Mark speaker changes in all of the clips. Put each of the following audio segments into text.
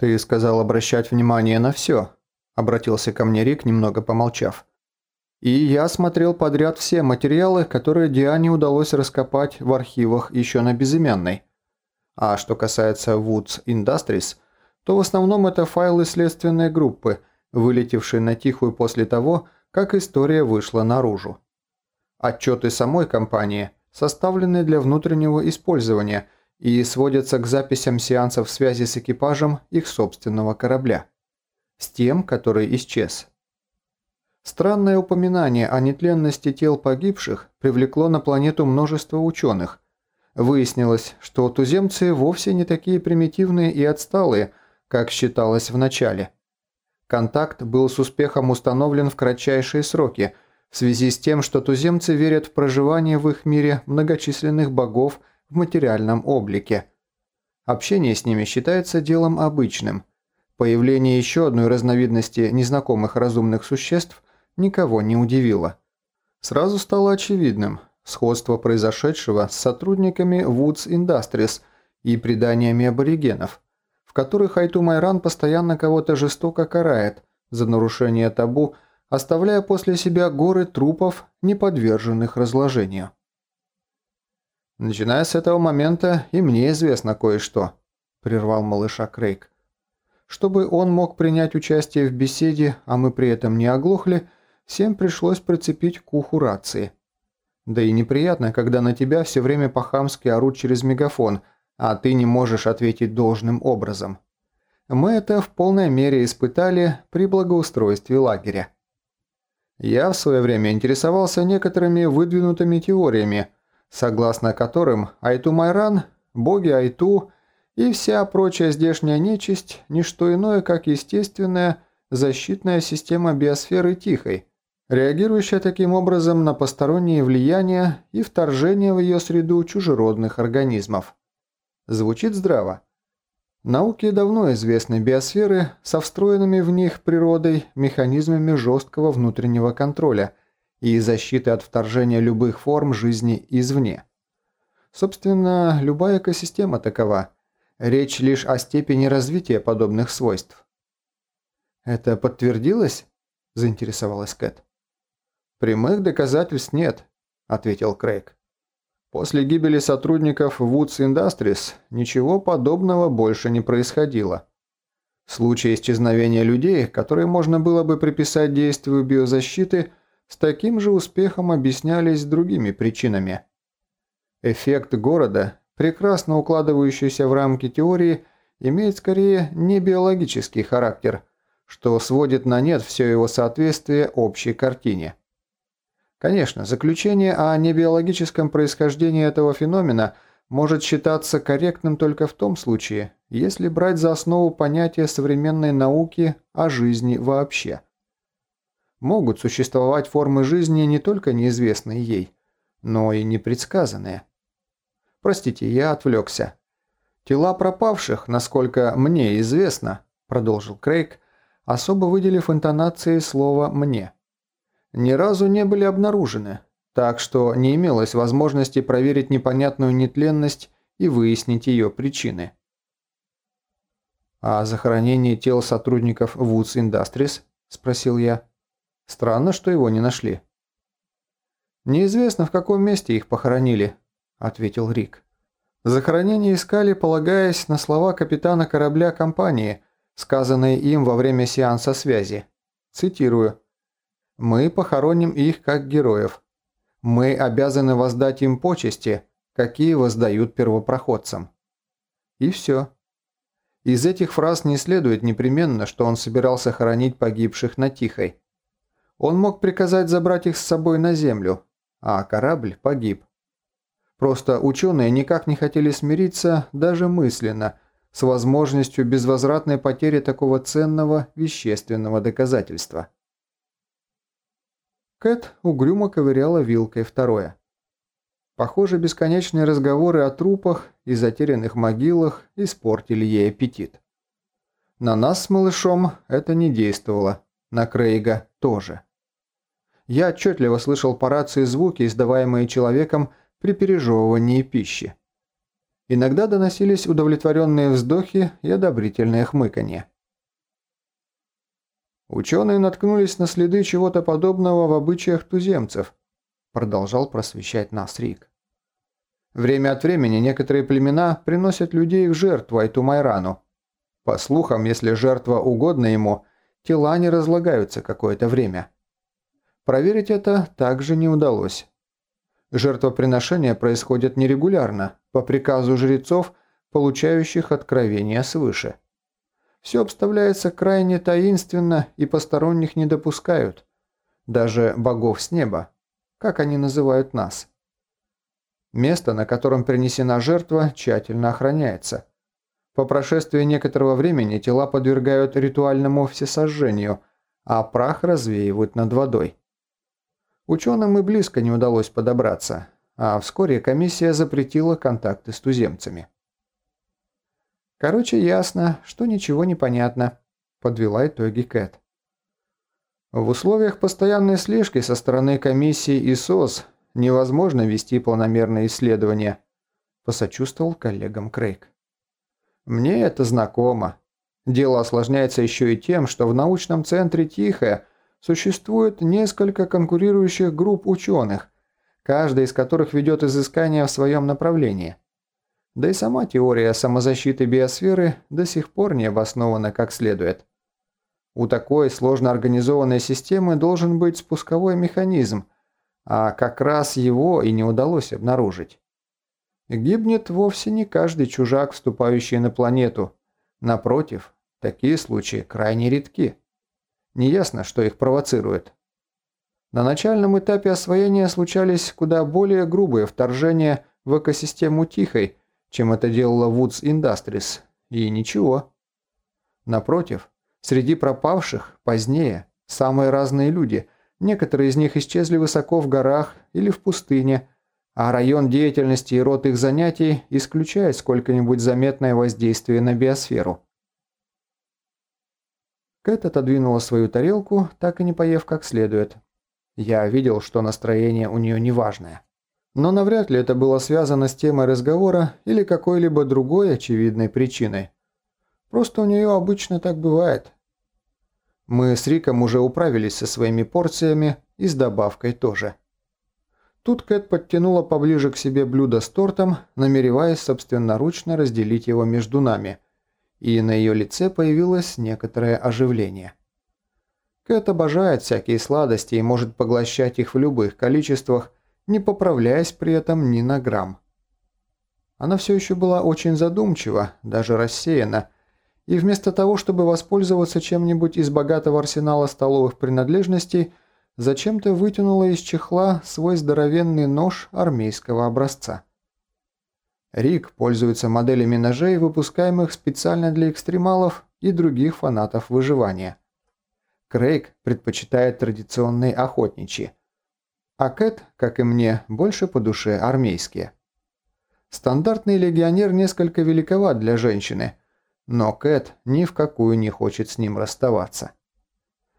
Speaker 1: «Ты сказал обращать внимание на все», – обратился ко мне Рик, немного помолчав. «И я смотрел подряд все материалы, которые Диане удалось раскопать в архивах еще на безымянной. А что касается Woods Industries, то в основном это файлы следственной группы, вылетевшие на тихую после того, как история вышла наружу. Отчеты самой компании составлены для внутреннего использования – и сводятся к записям сеансов связи с экипажем их собственного корабля. С тем, который исчез. Странное упоминание о нетленности тел погибших привлекло на планету множество ученых. Выяснилось, что туземцы вовсе не такие примитивные и отсталые, как считалось в начале. Контакт был с успехом установлен в кратчайшие сроки, в связи с тем, что туземцы верят в проживание в их мире многочисленных богов в материальном облике. Общение с ними считается делом обычным. Появление еще одной разновидности незнакомых разумных существ никого не удивило. Сразу стало очевидным сходство произошедшего с сотрудниками Woods Industries и преданиями аборигенов, в которых Айту Майран постоянно кого-то жестоко карает за нарушение табу, оставляя после себя горы трупов, не подверженных разложению. «Начиная с этого момента и мне известно кое-что», – прервал малыша Крейг. Чтобы он мог принять участие в беседе, а мы при этом не оглохли, всем пришлось прицепить к уху рации. Да и неприятно, когда на тебя все время по-хамски орут через мегафон, а ты не можешь ответить должным образом. Мы это в полной мере испытали при благоустройстве лагеря. Я в свое время интересовался некоторыми выдвинутыми теориями – согласно которым Айту-Майран, боги Айту и вся прочая здешняя нечисть – не что иное, как естественная защитная система биосферы Тихой, реагирующая таким образом на посторонние влияния и вторжение в ее среду чужеродных организмов. Звучит здраво. Науке давно известны биосферы со встроенными в них природой механизмами жесткого внутреннего контроля – и защиты от вторжения любых форм жизни извне. Собственно, любая экосистема такова. Речь лишь о степени развития подобных свойств. «Это подтвердилось?» – заинтересовалась Кэт. «Прямых доказательств нет», – ответил Крейг. «После гибели сотрудников Woods Industries ничего подобного больше не происходило. Случаи исчезновения людей, которые можно было бы приписать действию биозащиты – с таким же успехом объяснялись другими причинами. Эффект города, прекрасно укладывающийся в рамки теории, имеет скорее не биологический характер, что сводит на нет все его соответствие общей картине. Конечно, заключение о небиологическом происхождении этого феномена может считаться корректным только в том случае, если брать за основу понятие современной науки о жизни вообще – Могут существовать формы жизни не только неизвестные ей, но и непредсказанные. Простите, я отвлекся. Тела пропавших, насколько мне известно, продолжил Крейг, особо выделив интонации слова «мне». Ни разу не были обнаружены, так что не имелось возможности проверить непонятную нетленность и выяснить ее причины. «А захоронение тел сотрудников Woods Industries?» – спросил я. Странно, что его не нашли. «Неизвестно, в каком месте их похоронили», – ответил Рик. Захоронение искали, полагаясь на слова капитана корабля компании, сказанные им во время сеанса связи. Цитирую. «Мы похороним их как героев. Мы обязаны воздать им почести, какие воздают первопроходцам». И все. Из этих фраз не следует непременно, что он собирался хоронить погибших на Тихой. Он мог приказать забрать их с собой на Землю, а корабль погиб. Просто ученые никак не хотели смириться, даже мысленно, с возможностью безвозвратной потери такого ценного вещественного доказательства. Кэт угрюмо ковыряла вилкой второе. Похоже, бесконечные разговоры о трупах и затерянных могилах испортили ей аппетит. На нас с малышом это не действовало, на Крейга тоже. Я отчетливо слышал по рации звуки, издаваемые человеком при пережевывании пищи. Иногда доносились удовлетворенные вздохи и одобрительное хмыканье. Ученые наткнулись на следы чего-то подобного в обычаях туземцев, продолжал просвещать нас Рик. Время от времени некоторые племена приносят людей в жертву Айтумайрану. По слухам, если жертва угодна ему, тела не разлагаются какое-то время. Проверить это также не удалось. Жертвоприношения происходят нерегулярно, по приказу жрецов, получающих откровения свыше. Все обставляется крайне таинственно и посторонних не допускают. Даже богов с неба, как они называют нас. Место, на котором принесена жертва, тщательно охраняется. По прошествии некоторого времени тела подвергают ритуальному всесожжению, а прах развеивают над водой. Ученым и близко не удалось подобраться, а вскоре комиссия запретила контакты с туземцами. «Короче, ясно, что ничего не понятно», – подвела итоги Кэт. В условиях постоянной слежки со стороны комиссии и СОС невозможно вести планомерные исследования», – посочувствовал коллегам Крейг. «Мне это знакомо. Дело осложняется еще и тем, что в научном центре Тихое существует несколько конкурирующих групп ученых, каждая из которых ведет изыскания в своем направлении. Да и сама теория самозащиты биосферы до сих пор не обоснована как следует. У такой сложно организованной системы должен быть спусковой механизм – а как раз его и не удалось обнаружить. Гибнет вовсе не каждый чужак, вступающий на планету. Напротив, такие случаи крайне редки. Неясно, что их провоцирует. На начальном этапе освоения случались куда более грубые вторжения в экосистему Тихой, чем это делала Woods Industries, и ничего. Напротив, среди пропавших позднее самые разные люди – Некоторые из них исчезли высоко в горах или в пустыне, а район деятельности и род их занятий исключает сколько-нибудь заметное воздействие на биосферу. Кэт отодвинула свою тарелку, так и не поев как следует. Я видел, что настроение у нее неважное. Но навряд ли это было связано с темой разговора или какой-либо другой очевидной причиной. Просто у нее обычно так бывает. Мы с Риком уже управились со своими порциями и с добавкой тоже. Тут Кэт подтянула поближе к себе блюдо с тортом, намереваясь собственноручно разделить его между нами, и на ее лице появилось некоторое оживление. Кэт обожает всякие сладости и может поглощать их в любых количествах, не поправляясь при этом ни на грамм. Она все еще была очень задумчива, даже рассеяна, и вместо того, чтобы воспользоваться чем-нибудь из богатого арсенала столовых принадлежностей, зачем-то вытянула из чехла свой здоровенный нож армейского образца. Рик пользуется моделями ножей, выпускаемых специально для экстремалов и других фанатов выживания. Крейг предпочитает традиционные охотничьи. А Кэт, как и мне, больше по душе армейские. Стандартный легионер несколько великоват для женщины – но Кэт ни в какую не хочет с ним расставаться.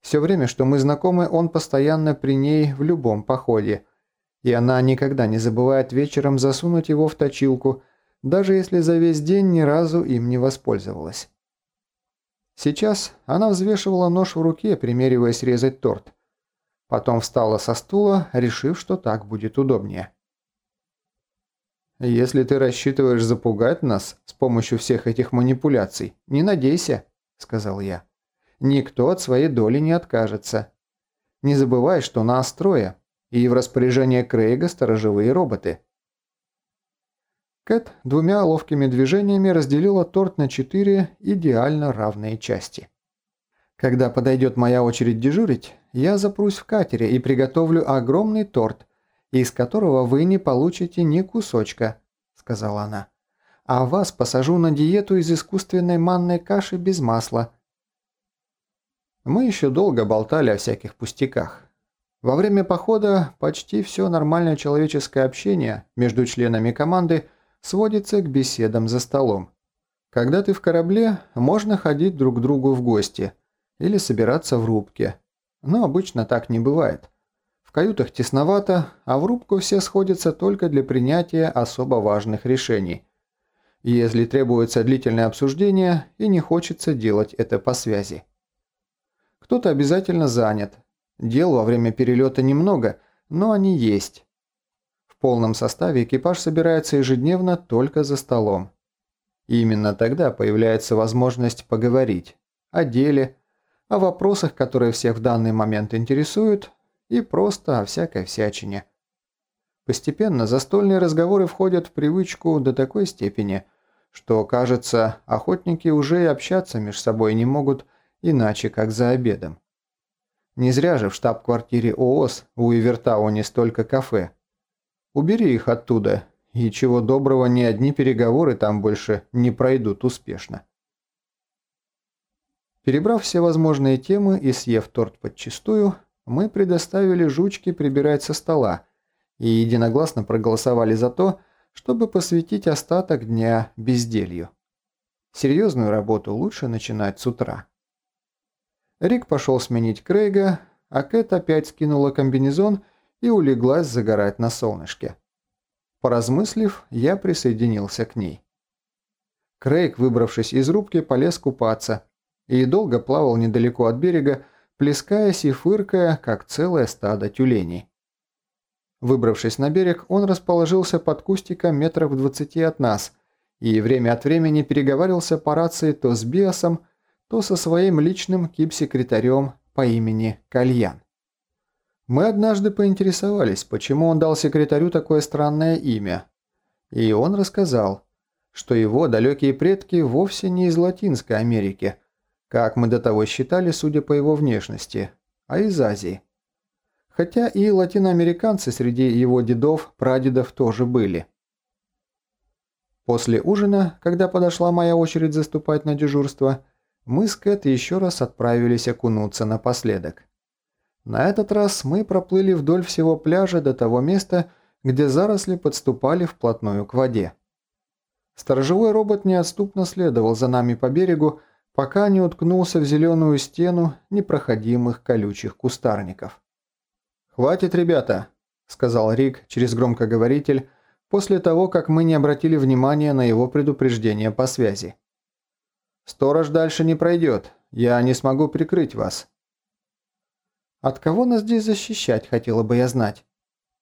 Speaker 1: Все время, что мы знакомы, он постоянно при ней в любом походе, и она никогда не забывает вечером засунуть его в точилку, даже если за весь день ни разу им не воспользовалась. Сейчас она взвешивала нож в руке, примериваясь резать торт. Потом встала со стула, решив, что так будет удобнее. «Если ты рассчитываешь запугать нас с помощью всех этих манипуляций, не надейся», – сказал я. «Никто от своей доли не откажется. Не забывай, что нас трое, и в распоряжении Крейга сторожевые роботы». Кэт двумя ловкими движениями разделила торт на четыре идеально равные части. «Когда подойдет моя очередь дежурить, я запрусь в катере и приготовлю огромный торт – из которого вы не получите ни кусочка», – сказала она. «А вас посажу на диету из искусственной манной каши без масла». Мы еще долго болтали о всяких пустяках. Во время похода почти все нормальное человеческое общение между членами команды сводится к беседам за столом. Когда ты в корабле, можно ходить друг к другу в гости или собираться в рубке. Но обычно так не бывает. В каютах тесновато, а в рубку все сходятся только для принятия особо важных решений. если требуется длительное обсуждение и не хочется делать это по связи. Кто-то обязательно занят. Дел во время перелета немного, но они есть. В полном составе экипаж собирается ежедневно только за столом. И именно тогда появляется возможность поговорить о деле, о вопросах, которые всех в данный момент интересуют, и просто о всякой всячине. Постепенно застольные разговоры входят в привычку до такой степени, что, кажется, охотники уже и общаться между собой не могут иначе, как за обедом. Не зря же в штаб-квартире ООС у Ивертауне столько кафе. Убери их оттуда, и чего доброго ни одни переговоры там больше не пройдут успешно. Перебрав все возможные темы и съев торт подчистую, мы предоставили жучке прибирать со стола и единогласно проголосовали за то, чтобы посвятить остаток дня безделью. Серьезную работу лучше начинать с утра. Рик пошел сменить Крейга, а Кэт опять скинула комбинезон и улеглась загорать на солнышке. Поразмыслив, я присоединился к ней. Крейг, выбравшись из рубки, полез купаться и долго плавал недалеко от берега, плескаясь и фыркая, как целое стадо тюленей. Выбравшись на берег, он расположился под кустиком метров в двадцати от нас и время от времени переговаривался по рации то с Биосом, то со своим личным кип-секретарем по имени Кальян. Мы однажды поинтересовались, почему он дал секретарю такое странное имя. И он рассказал, что его далекие предки вовсе не из Латинской Америки, как мы до того считали, судя по его внешности, а из Азии. Хотя и латиноамериканцы среди его дедов, прадедов тоже были. После ужина, когда подошла моя очередь заступать на дежурство, мы с Кэт еще раз отправились окунуться напоследок. На этот раз мы проплыли вдоль всего пляжа до того места, где заросли подступали вплотную к воде. Сторожевой робот неотступно следовал за нами по берегу, пока не уткнулся в зеленую стену непроходимых колючих кустарников. «Хватит, ребята», – сказал Рик через громкоговоритель после того, как мы не обратили внимания на его предупреждение по связи. «Сторож дальше не пройдет, я не смогу прикрыть вас». «От кого нас здесь защищать, хотела бы я знать?»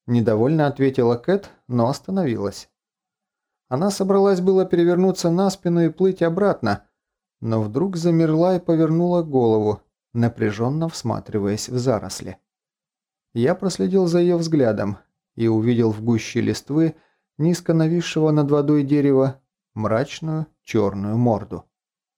Speaker 1: Недовольно ответила Кэт, но остановилась. Она собралась было перевернуться на спину и плыть обратно, но вдруг замерла и повернула голову, напряженно всматриваясь в заросли. Я проследил за ее взглядом и увидел в гуще листвы, низко нависшего над водой дерева, мрачную черную морду.